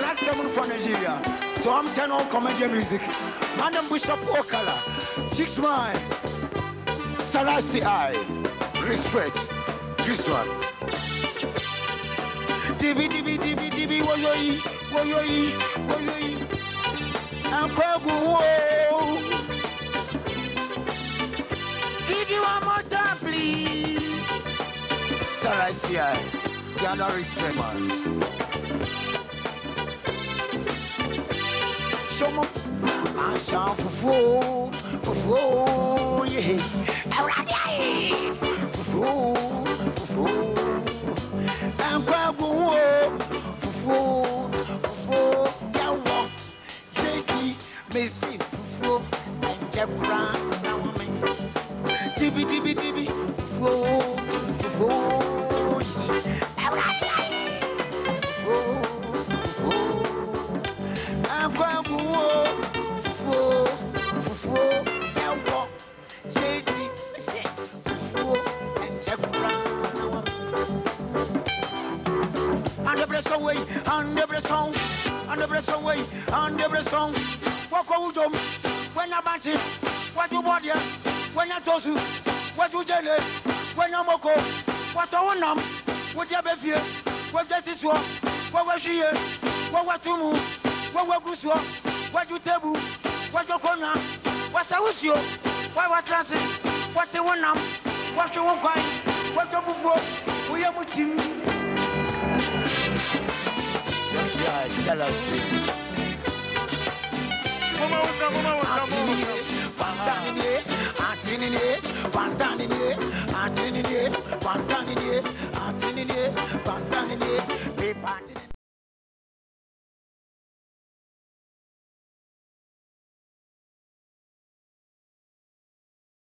for Nigeria. So I'm turning on comedy music. Madam Bishop Okala, Chicks Mine, Salasi I, respect, this one. Dibi dibi dibi dibi woyoyi, woyoyi, woyoyi. Ankwagu wo. Give you one more time, please. Salasi I, Ghana respect man. Shomo, aṣa fufu, fufu, yeah. Awurade ayi, fufu, fufu. Nkwagu wo, fufu, fufu, yawo. Yegi, mesi fufu, ẹnjẹ kura na wọn mi. Dibi dibi dibi, fufu, fufu, and the bless away, and the bless song, and the bless away, and the bless song. Walk out them when I match it, what you body, when I toss you, what you jelly, when I'm okay, what I want them, what you be fear, what this is what, what was she, what what to move, what what goes what you table, what you corner, what's I wish you, what what transit, what you want them, what you want what you for, we are with you. galaxy. Pantaninier, Pantaninier, Pantaninier, Pantaninier, Pantaninier,